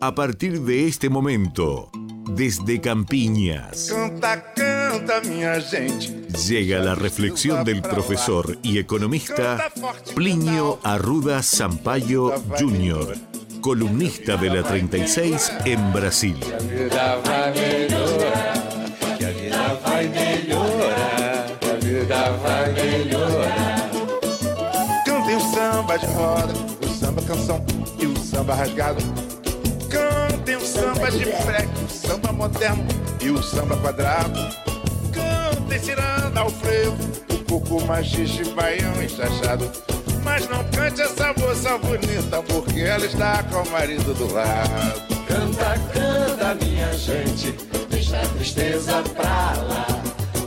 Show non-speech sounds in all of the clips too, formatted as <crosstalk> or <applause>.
A partir de este momento, desde Campiñas. Canta, canta, minha gente. Llega la reflexión del profesor y economista Plinio Arruda Sampaio Jr., columnista de la 36 en Brasil. Cantem o samba de roda, o samba canção e o samba rasgado. Samba de freque, o samba moderno e o samba quadrado. Cantem ciranda ao freio, o coco machixe, baião enxachado. Mas não cante essa moça bonita, porque ela está com o marido do lado. Canta, canta, minha gente, deixa a tristeza pra lá.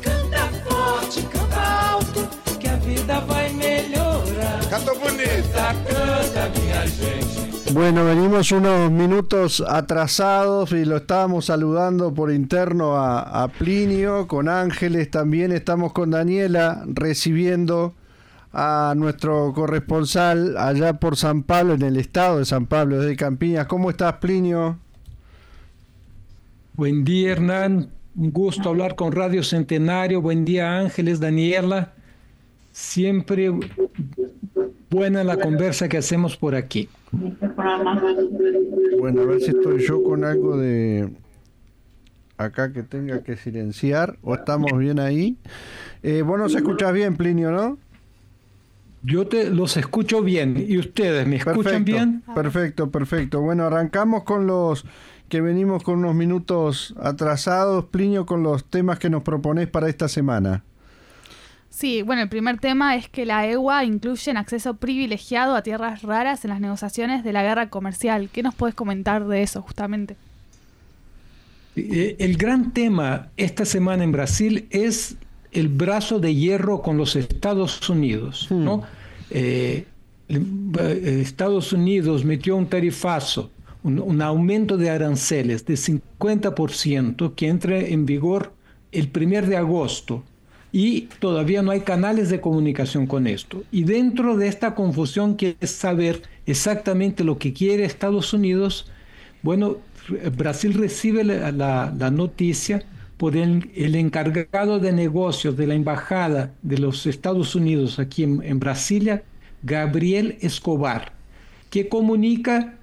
Canta forte, canta alto, que a vida vai melhorar. Cantou bonita. Canta, canta, minha gente. Bueno, venimos unos minutos atrasados y lo estábamos saludando por interno a, Plinio, con Ángeles también estamos con Daniela recibiendo a nuestro corresponsal allá por San Pablo, en el estado de San Pablo, desde Campiñas. ¿Cómo estás, Plinio? Buen día, Hernán. Un gusto hablar con Radio Centenario. Buen día, Ángeles, Daniela. Siempre buena la conversa que hacemos por aquí. Bueno, a ver si estoy yo con algo de acá que tenga que silenciar o estamos bien ahí. Eh, vos nos escuchás bien, Plinio, ¿no? Yo te los escucho bien. ¿Y ustedes me escuchan Perfecto, bien? Perfecto, perfecto. Bueno, arrancamos con los que venimos con unos minutos atrasados, Plinio, con los temas que nos proponés para esta semana. Sí, bueno, el primer tema es que la EUA incluye un acceso privilegiado a tierras raras en las negociaciones de la guerra comercial. ¿Qué nos puedes comentar de eso justamente? Eh, El gran tema esta semana en Brasil es el brazo de hierro con los Estados Unidos. ¿no? Eh, eh, Estados Unidos metió un tarifazo, un, un aumento de aranceles de 50% que entra en vigor el primer de agosto y todavía no hay canales de comunicación con esto. Y dentro de esta confusión que es saber exactamente lo que quiere Estados Unidos, bueno, Brasil recibe la, la- noticia por el, encargado de negocios de la Embajada de los Estados Unidos aquí en, en Brasilia, Gabriel Escobar, que comunica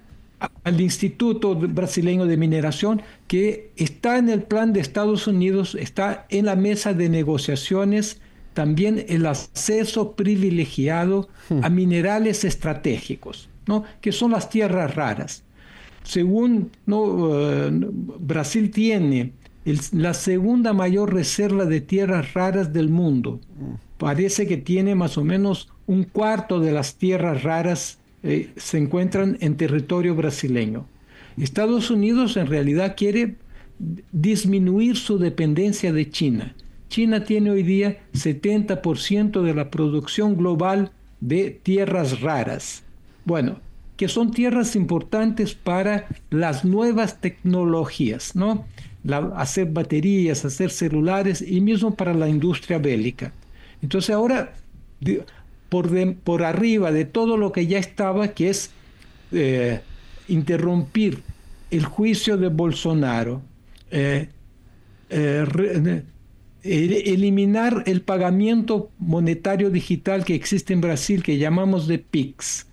al Instituto Brasileño de Mineración que está en el plan de Estados Unidos, está en la mesa de negociaciones también el acceso privilegiado a minerales estratégicos, ¿no? que son las tierras raras. Según ¿no? eh, Brasil tiene el- la segunda mayor reserva de tierras raras del mundo. Parece que tiene más o menos un cuarto de las tierras raras eh, se encuentran en territorio brasileño. Estados Unidos en realidad quiere disminuir su dependencia de China. China tiene hoy día 70% de la producción global de tierras raras. Bueno, que son tierras importantes para las nuevas tecnologías, ¿no? Hacer baterías, hacer celulares y mismo para la industria bélica. Entonces ahora, por, de- por arriba de todo lo que ya estaba, que es eh, interrumpir el juicio de Bolsonaro, eh, eh, eliminar el pagamiento monetario digital que existe en Brasil, que llamamos de PIX,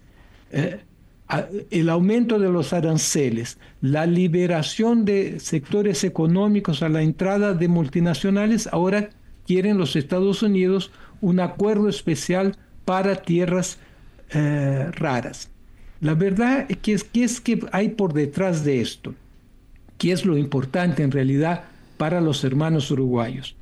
el aumento de los aranceles, la liberación de sectores económicos a la entrada de multinacionales, ahora quieren los Estados Unidos un acuerdo especial para tierras eh, raras. La verdad es que es, ¿qué es que hay por detrás de esto? ¿Qué es lo importante en realidad para los hermanos uruguayos?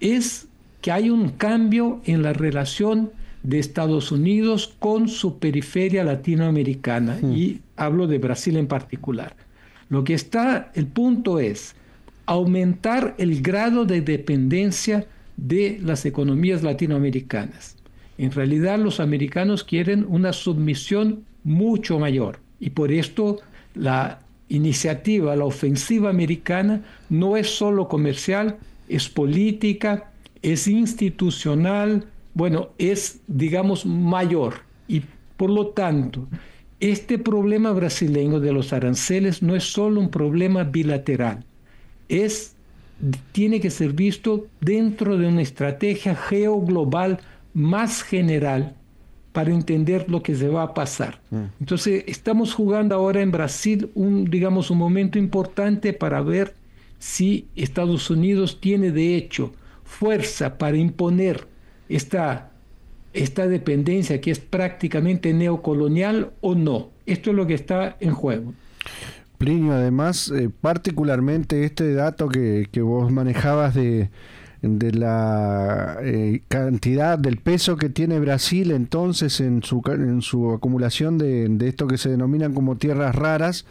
Es que hay un cambio en la relación de Estados Unidos con su periferia latinoamericana y hablo de Brasil en particular. Lo que está, el punto es aumentar el grado de dependencia de las economías latinoamericanas. En realidad los americanos quieren una submisión mucho mayor y por esto la iniciativa, la ofensiva americana no es solo comercial, es política, es institucional, bueno, es, digamos, mayor. Y por lo tanto, este problema brasileño de los aranceles no es solo un problema bilateral, es, tiene que ser visto dentro de una estrategia geoglobal más general para entender lo que se va a pasar. Mm. Entonces, estamos jugando ahora en Brasil un, digamos, un momento importante para ver si Estados Unidos tiene de hecho fuerza para imponer esta, esta dependencia que es prácticamente neocolonial o no. Esto es lo que está en juego. Plinio, además, eh, particularmente este dato que, que vos manejabas de, de la eh, cantidad del peso que tiene Brasil entonces en su, en su acumulación de, de, esto que se denominan como tierras raras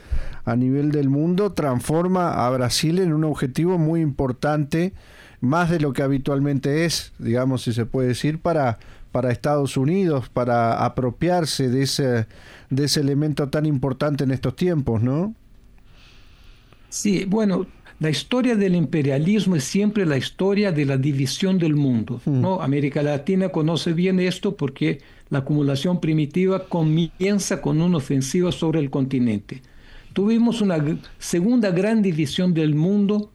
a nivel del mundo, transforma a Brasil en un objetivo muy importante, más de lo que habitualmente es, digamos, si se puede decir, para, para Estados Unidos, para apropiarse de ese, de ese elemento tan importante en estos tiempos, ¿no? Sí, bueno, la historia del imperialismo es siempre la historia de la división del mundo. Hmm. ¿no? América Latina conoce bien esto porque la acumulación primitiva comienza con una ofensiva sobre el continente. Tuvimos una segunda gran división del mundo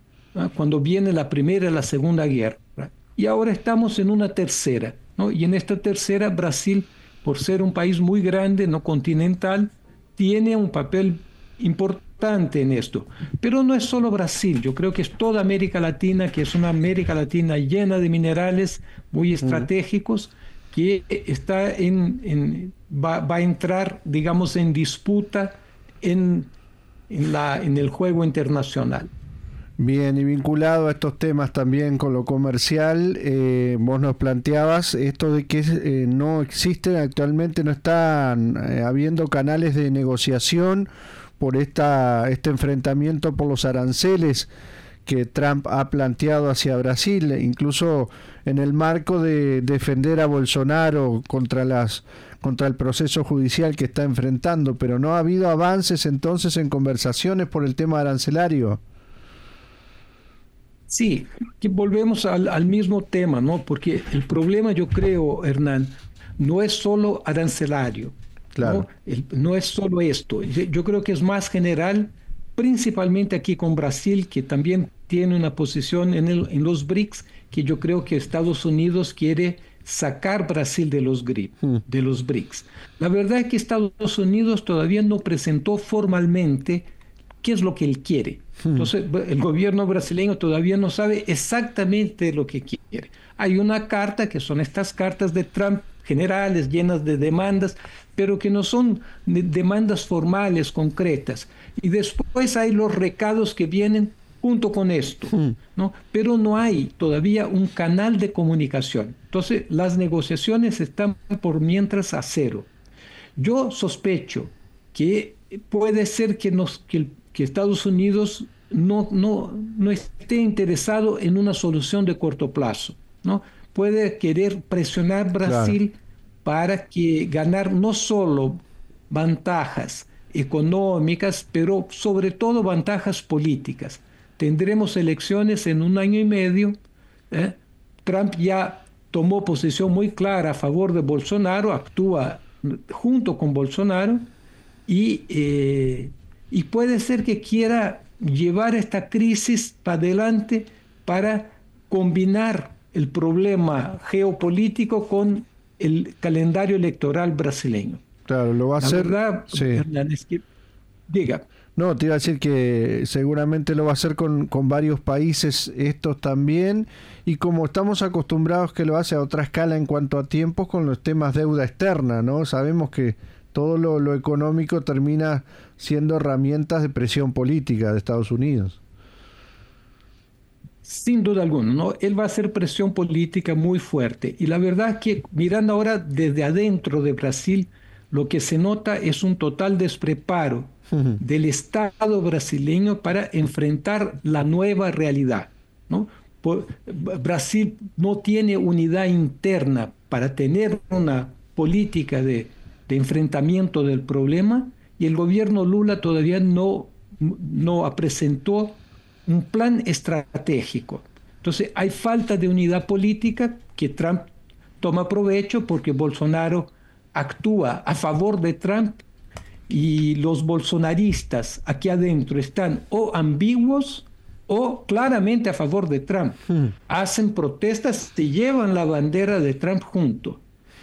cuando viene la primera y la segunda guerra. Y ahora estamos en una tercera. ¿no? Y en esta tercera Brasil, por ser un país muy grande, no continental, tiene un papel importante en esto. Pero no es solo Brasil, yo creo que es toda América Latina, que es una América Latina llena de minerales muy estratégicos, que está en, va, a entrar, digamos, en disputa en, en, la, en el juego internacional. Bien, y vinculado a estos temas también con lo comercial, eh, vos nos planteabas esto de que eh, no existen actualmente, no están eh, habiendo canales de negociación por esta, este enfrentamiento por los aranceles que Trump ha planteado hacia Brasil, incluso en el marco de defender a Bolsonaro contra las contra el proceso judicial que está enfrentando, pero no ha habido avances entonces en conversaciones por el tema arancelario. Sí, que volvemos al, al mismo tema, ¿no? Porque el problema, yo creo, Hernán, no es solo arancelario. Claro. ¿no? es solo esto, yo creo que es más general, principalmente aquí con Brasil, que también tiene una posición en, el, en los BRICS, que yo creo que Estados Unidos quiere sacar Brasil de los, hmm. de los BRICS. La verdad es que Estados Unidos todavía no presentó formalmente qué es lo que él quiere. Hmm. Entonces, el gobierno brasileño todavía no sabe exactamente lo que quiere. Hay una carta, que son estas cartas de Trump generales, llenas de demandas, pero que no son demandas formales, concretas. Y después hay los recados que vienen junto con esto, hmm. ¿no? Pero no hay todavía un canal de comunicación. Entonces, las negociaciones están por mientras a cero. Yo sospecho que puede ser que, nos, que, Estados Unidos no, no, no esté interesado en una solución de corto plazo, ¿no? Puede querer presionar Brasil para que ganar no solo ventajas económicas, pero sobre todo ventajas políticas. Tendremos elecciones en un año y medio. ¿eh? Trump ya tomó posición muy clara a favor de Bolsonaro, actúa junto con Bolsonaro y, eh, y puede ser que quiera llevar esta crisis para adelante para combinar el problema geopolítico con el calendario electoral brasileño. Claro, lo va a hacer. diga. No, te iba a decir que seguramente lo va a hacer con, con, varios países estos también y como estamos acostumbrados que lo hace a otra escala en cuanto a tiempos con los temas deuda externa, ¿no? Sabemos que todo lo, lo económico termina siendo herramientas de presión política de Estados Unidos. Sin duda alguna, ¿no? Él va a hacer presión política muy fuerte. Y la verdad que mirando ahora desde adentro de Brasil, lo que se nota es un total despreparo del Estado brasileño para enfrentar la nueva realidad. ¿no? Brasil no tiene unidad interna para tener una política de, de enfrentamiento del problema y el gobierno Lula todavía no, no presentó un plan estratégico. Entonces hay falta de unidad política que Trump toma provecho porque Bolsonaro actúa a favor de Trump y los bolsonaristas aquí adentro están o ambiguos o claramente a favor de Trump. Hmm. Hacen protestas, se llevan la bandera de Trump junto.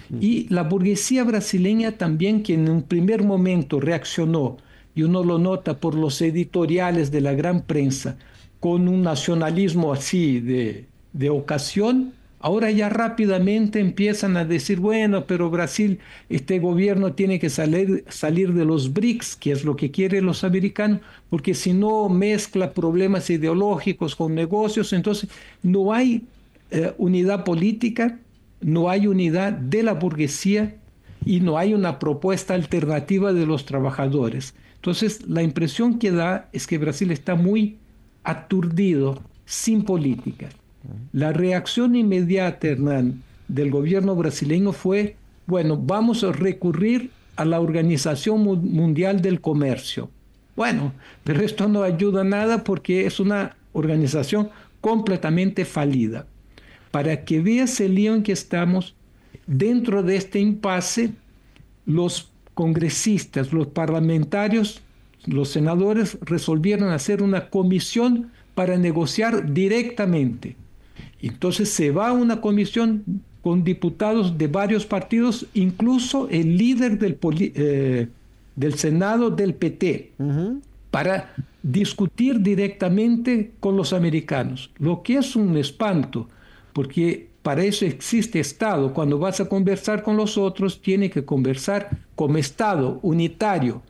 Hmm. Y la burguesía brasileña también, que en un primer momento reaccionó, y uno lo nota por los editoriales de la gran prensa, con un nacionalismo así de, de ocasión, Ahora ya rápidamente empiezan a decir, bueno, pero Brasil, este gobierno tiene que salir, salir de los BRICS, que es lo que quieren los americanos, porque si no mezcla problemas ideológicos con negocios, entonces no hay eh, unidad política, no hay unidad de la burguesía y no hay una propuesta alternativa de los trabajadores. Entonces la impresión que da es que Brasil está muy aturdido, sin política. La reacción inmediata, Hernán, del gobierno brasileño fue, bueno, vamos a recurrir a la Organización Mundial del Comercio. Bueno, pero esto no ayuda nada porque es una organización completamente falida. Para que veas el lío en que estamos, dentro de este impasse, los congresistas, los parlamentarios, los senadores resolvieron hacer una comisión para negociar directamente. Entonces se va a una comisión con diputados de varios partidos, incluso el líder del, eh, del Senado del PT, para discutir directamente con los americanos, lo que es un espanto, porque para eso existe Estado. Cuando vas a conversar con los otros, tiene que conversar como Estado unitario,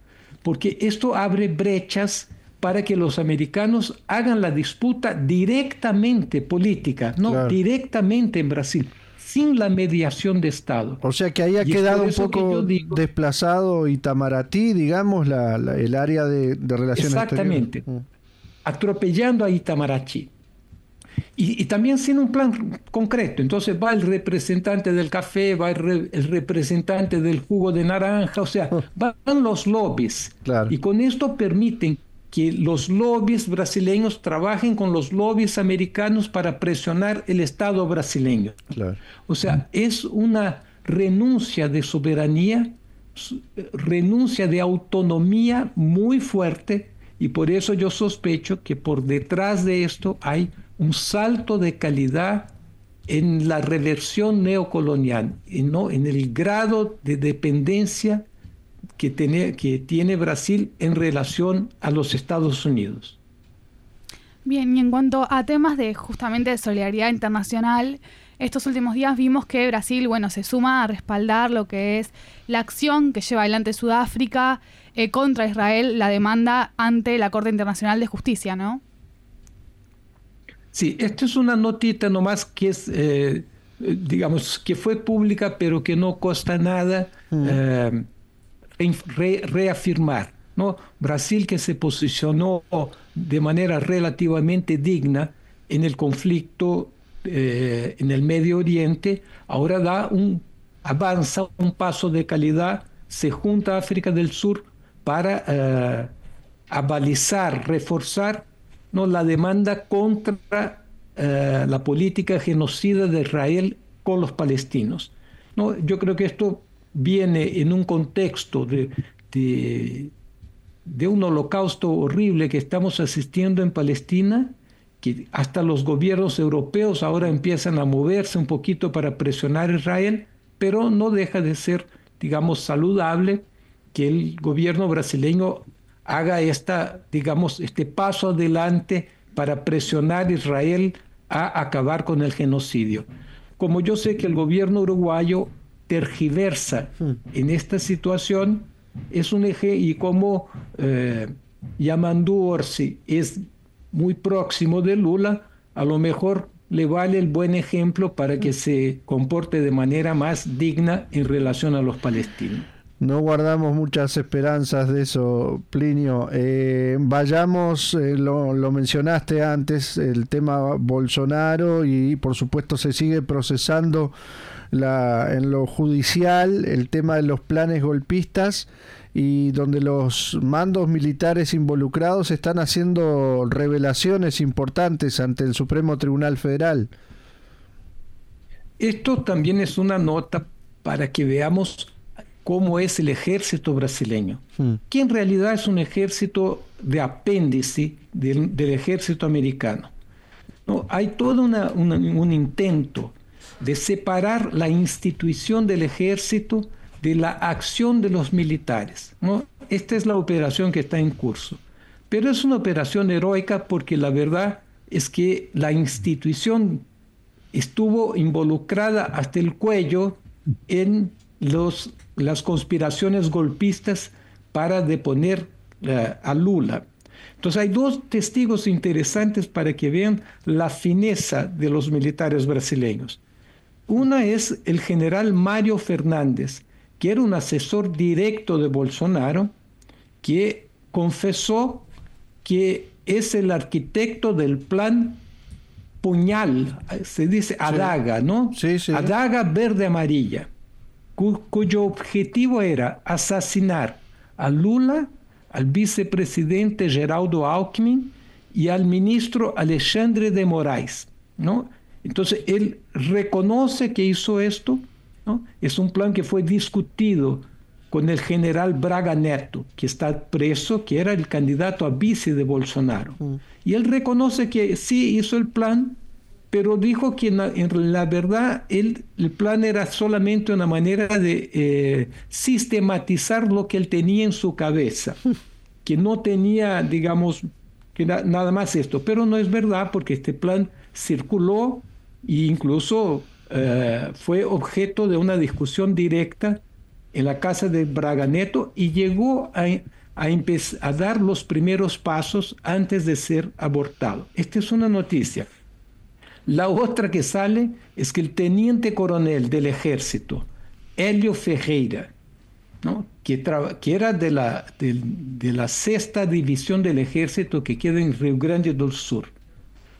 porque esto abre brechas para que los americanos hagan la disputa directamente política, no directamente en Brasil, sin la mediación de Estado. O sea que ahí ha quedado un poco desplazado Itamaraty, digamos, la, el área de, relaciones Exactamente, mm. atropellando a Itamaraty. Y, también sin un plan concreto. Entonces va el representante del café, va el, representante del jugo de naranja, o sea, van los lobbies. Y con esto permiten que los lobbies brasileños trabajen con los lobbies americanos para presionar el Estado brasileño. O sea, es una renuncia de soberanía, renuncia de autonomía muy fuerte y por eso yo sospecho que por detrás de esto hay un salto de calidad en la reversión neocolonial, ¿no? en el grado de dependencia que tiene, que tiene Brasil en relación a los Estados Unidos. Bien, y en cuanto a temas de justamente de solidaridad internacional, estos últimos días vimos que Brasil, bueno, se suma a respaldar lo que es la acción que lleva adelante Sudáfrica eh, contra Israel, la demanda ante la Corte Internacional de Justicia, ¿no? Sí, esto es una notita nomás que es, eh, digamos, que fue pública, pero que no cuesta nada. Mm. Eh, reafirmar. ¿no? Brasil que se posicionó de manera relativamente digna en el conflicto eh, en el Medio Oriente, ahora da un, avanza un paso de calidad, se junta a África del Sur para abalizar, reforzar ¿no? la demanda contra eh, la política genocida de Israel con los palestinos. ¿no? Yo creo que esto viene en un contexto de, de, un holocausto horrible que estamos asistiendo en Palestina, que hasta los gobiernos europeos ahora empiezan a moverse un poquito para presionar a Israel, pero no deja de ser, digamos, saludable que el gobierno brasileño haga esta, digamos, este paso adelante para presionar a Israel a acabar con el genocidio. Como yo sé que el gobierno uruguayo tergiversa hmm. en esta situación es un eje y como eh, Yamandu Orsi es muy próximo de Lula, a lo mejor le vale el buen ejemplo para que se comporte de manera más digna en relación a los palestinos. No guardamos muchas esperanzas de eso, Plinio. Eh, vayamos, eh, lo, lo, mencionaste antes, el tema Bolsonaro y por supuesto se sigue procesando la, en lo judicial el tema de los planes golpistas y donde los mandos militares involucrados están haciendo revelaciones importantes ante el Supremo Tribunal Federal. Esto también es una nota para que veamos como es el ejército brasileño, hmm. que en realidad es un ejército de apéndice del, ejército americano. ¿no? Hay todo un intento de separar la institución del ejército de la acción de los militares. ¿no? Esta es la operación que está en curso. Pero es una operación heroica porque la verdad es que la institución estuvo involucrada hasta el cuello en los, las conspiraciones golpistas para deponer eh, a Lula. Entonces hay dos testigos interesantes para que vean la fineza de los militares brasileños. Una es el general Mario Fernández, que era un asesor directo de Bolsonaro, que confesó que es el arquitecto del plan puñal, se dice adaga, ¿no? Sí, sí. Adaga verde-amarilla, cuyo objetivo era asesinar a Lula, al vicepresidente Geraldo Alckmin y al ministro Alexandre de Moraes, ¿no? Entonces él reconoce que hizo esto, ¿no? Es un plan que fue discutido con el general Braga Neto, que está preso, que era el candidato a vice de Bolsonaro. Mm. Y él reconoce que sí hizo el plan, pero dijo que en la, verdad el, plan era solamente una manera de eh, sistematizar lo que él tenía en su cabeza, <laughs> que no tenía, digamos, que nada más esto. Pero no es verdad porque este plan circuló e incluso eh, fue objeto de una discusión directa en la casa de Braga Neto y llegó a, a dar los primeros pasos antes de ser abortado. Esta es una noticia. La otra que sale es que el teniente coronel del ejército, Helio Ferreira, ¿no? que, que, era de la, de, la sexta división del ejército que queda en Río Grande del Sur,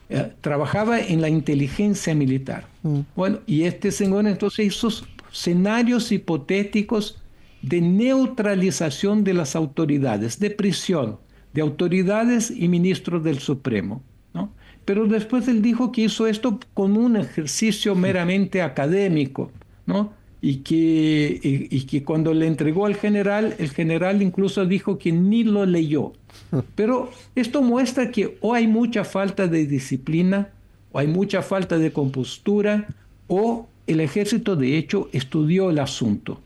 eh, trabajaba en la inteligencia militar. Mm. Bueno, y este señor entonces hizo escenarios hipotéticos de neutralización de las autoridades, de prisión de autoridades y ministros del Supremo. Pero después él dijo que hizo esto con un ejercicio meramente académico, ¿no? y, que, y, que cuando le entregó al general, el general incluso dijo que ni lo leyó. <laughs> Pero esto muestra que o hay mucha falta de disciplina, o hay mucha falta de compostura, o el ejército de hecho estudió el asunto.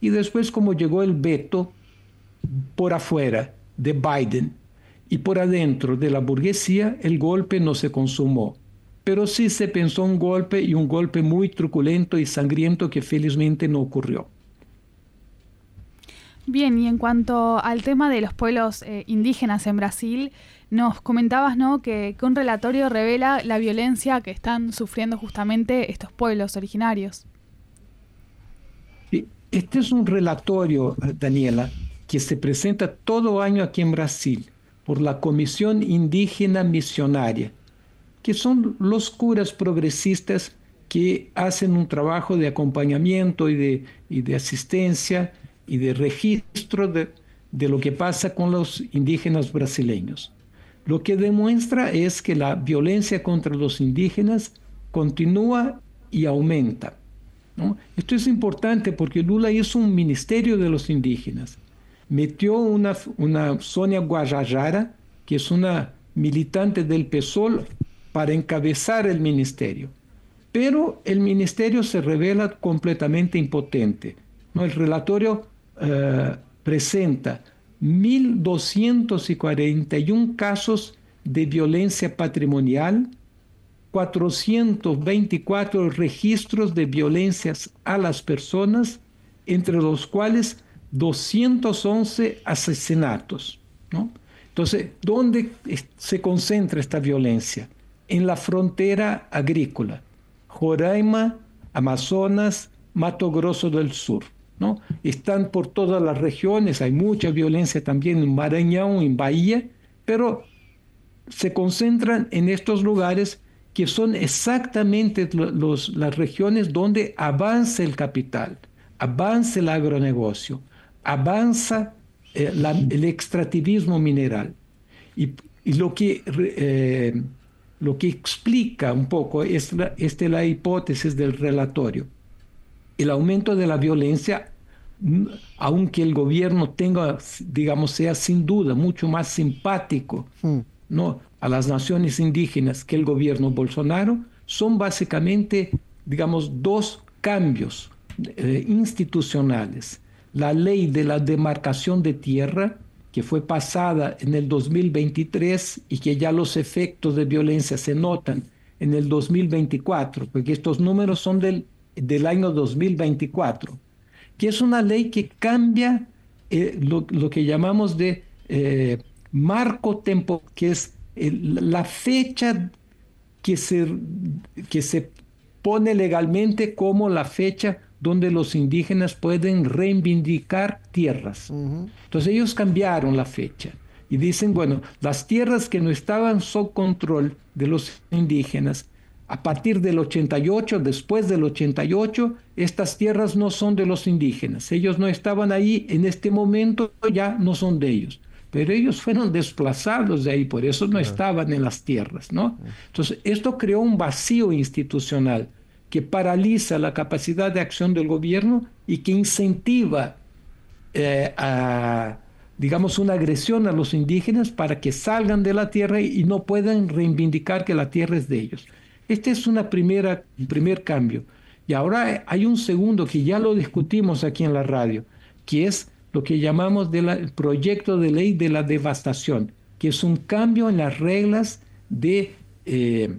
Y después como llegó el veto por afuera de Biden y por adentro de la burguesía, el golpe no se consumó. Pero sí se pensó un golpe y un golpe muy truculento y sangriento que felizmente no ocurrió. Bien, y en cuanto al tema de los pueblos eh, indígenas en Brasil, nos comentabas, ¿no?, que, un relatorio revela la violencia que están sufriendo justamente estos pueblos originarios. Este es un relatorio, Daniela, que se presenta todo año aquí en Brasil por la Comisión Indígena Misionaria, que son los curas progresistas que hacen un trabajo de acompañamiento y de, asistencia y de registro de, de lo que pasa con los indígenas brasileños. Lo que demuestra es que la violencia contra los indígenas continúa y aumenta. Esto es importante porque Lula hizo un ministerio de los indígenas. Metió una, una Sonia Guajajara, que es una militante del PSOL, para encabezar el ministerio. Pero el ministerio se revela completamente impotente. ¿no? El relatorio eh, presenta 1.241 casos de violencia patrimonial, 424 registros de violencias a las personas, entre los cuales 211 asesinatos. Entonces, ¿dónde se concentra esta violencia? En la frontera agrícola, Roraima, Amazonas, Mato Grosso del Sur. ¿no? Están por todas las regiones, hay mucha violencia también en Maranhão, en Bahía, pero se concentran en estos lugares que son exactamente los, las regiones donde avanza el capital, avanza el agronegocio, avanza eh, el extractivismo mineral. Y, lo, que, eh, lo que explica un poco es la, la hipótesis del relatorio el aumento de la violencia aunque el gobierno tenga, digamos, sea sin duda mucho más simpático hmm. ¿no? a las naciones indígenas que el gobierno Bolsonaro, son básicamente, digamos, dos cambios eh, institucionales. La ley de la demarcación de tierra, que fue pasada en el 2023 y que ya los efectos de violencia se notan en el 2024, porque estos números son del, del año 2024 que es una ley que cambia eh, lo, que llamamos de eh, marco tempo, que es la fecha que se, que se pone legalmente como la fecha donde los indígenas pueden reivindicar tierras. Entonces ellos cambiaron la fecha y dicen, bueno, las tierras que no estaban sob control de los indígenas a partir del 88, después del 88, estas tierras no son de los indígenas. Ellos no estaban ahí, en este momento ya no son de ellos. Pero ellos fueron desplazados de ahí, por eso no estaban en las tierras, ¿no? Entonces, esto creó un vacío institucional que paraliza la capacidad de acción del gobierno y que incentiva eh, a, digamos, una agresión a los indígenas para que salgan de la tierra y no puedan reivindicar que la tierra es de ellos. Este es un primer cambio. Y ahora hay un segundo que ya lo discutimos aquí en la radio, que es lo que llamamos del proyecto de ley de la devastación, que es un cambio en las reglas de, eh,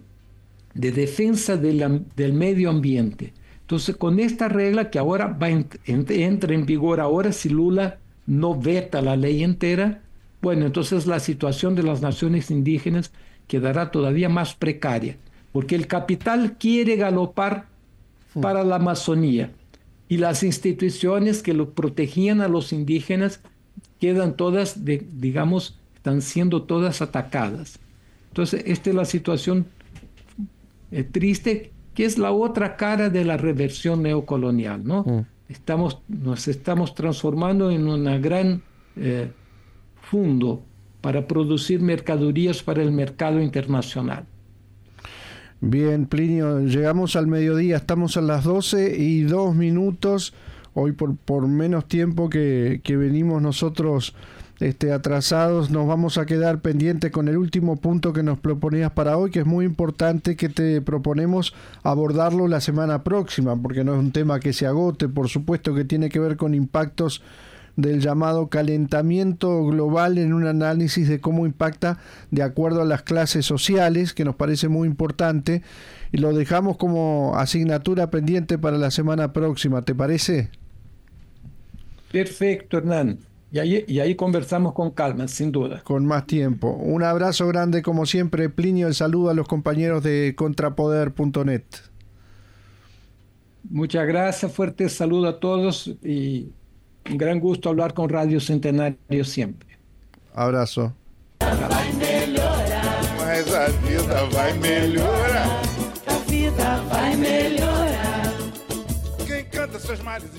de defensa del medio ambiente. Entonces, con esta regla que ahora va entra en vigor ahora, si Lula no veta la ley entera, bueno, entonces la situación de las naciones indígenas quedará todavía más precaria porque el capital quiere galopar hmm. para la Amazonía y las instituciones que lo protegían a los indígenas quedan todas, digamos, están siendo todas atacadas. Entonces, esta es la situación eh, triste, que es la otra cara de la reversión neocolonial, ¿no? Hmm. Estamos, nos estamos transformando en un gran eh, fondo para producir mercaderías para el mercado internacional. Bien, Plinio, llegamos al mediodía, estamos a las 12 y dos minutos, hoy por, por menos tiempo que, que venimos nosotros este, atrasados, nos vamos a quedar pendientes con el último punto que nos proponías para hoy, que es muy importante que te proponemos abordarlo la semana próxima, porque no es un tema que se agote, por supuesto que tiene que ver con impactos del llamado calentamiento global en un análisis de cómo impacta de acuerdo a las clases sociales, que nos parece muy importante, y lo dejamos como asignatura pendiente para la semana próxima, ¿te parece? Perfecto, Hernán. Y ahí, y ahí conversamos con calma, sin duda. Con más tiempo. Un abrazo grande, como siempre, Plinio. El saludo a los compañeros de contrapoder.net. Muchas gracias, fuerte saludo a todos y un gran gusto hablar con Radio Centenario siempre. Abrazo. Quem canta seus males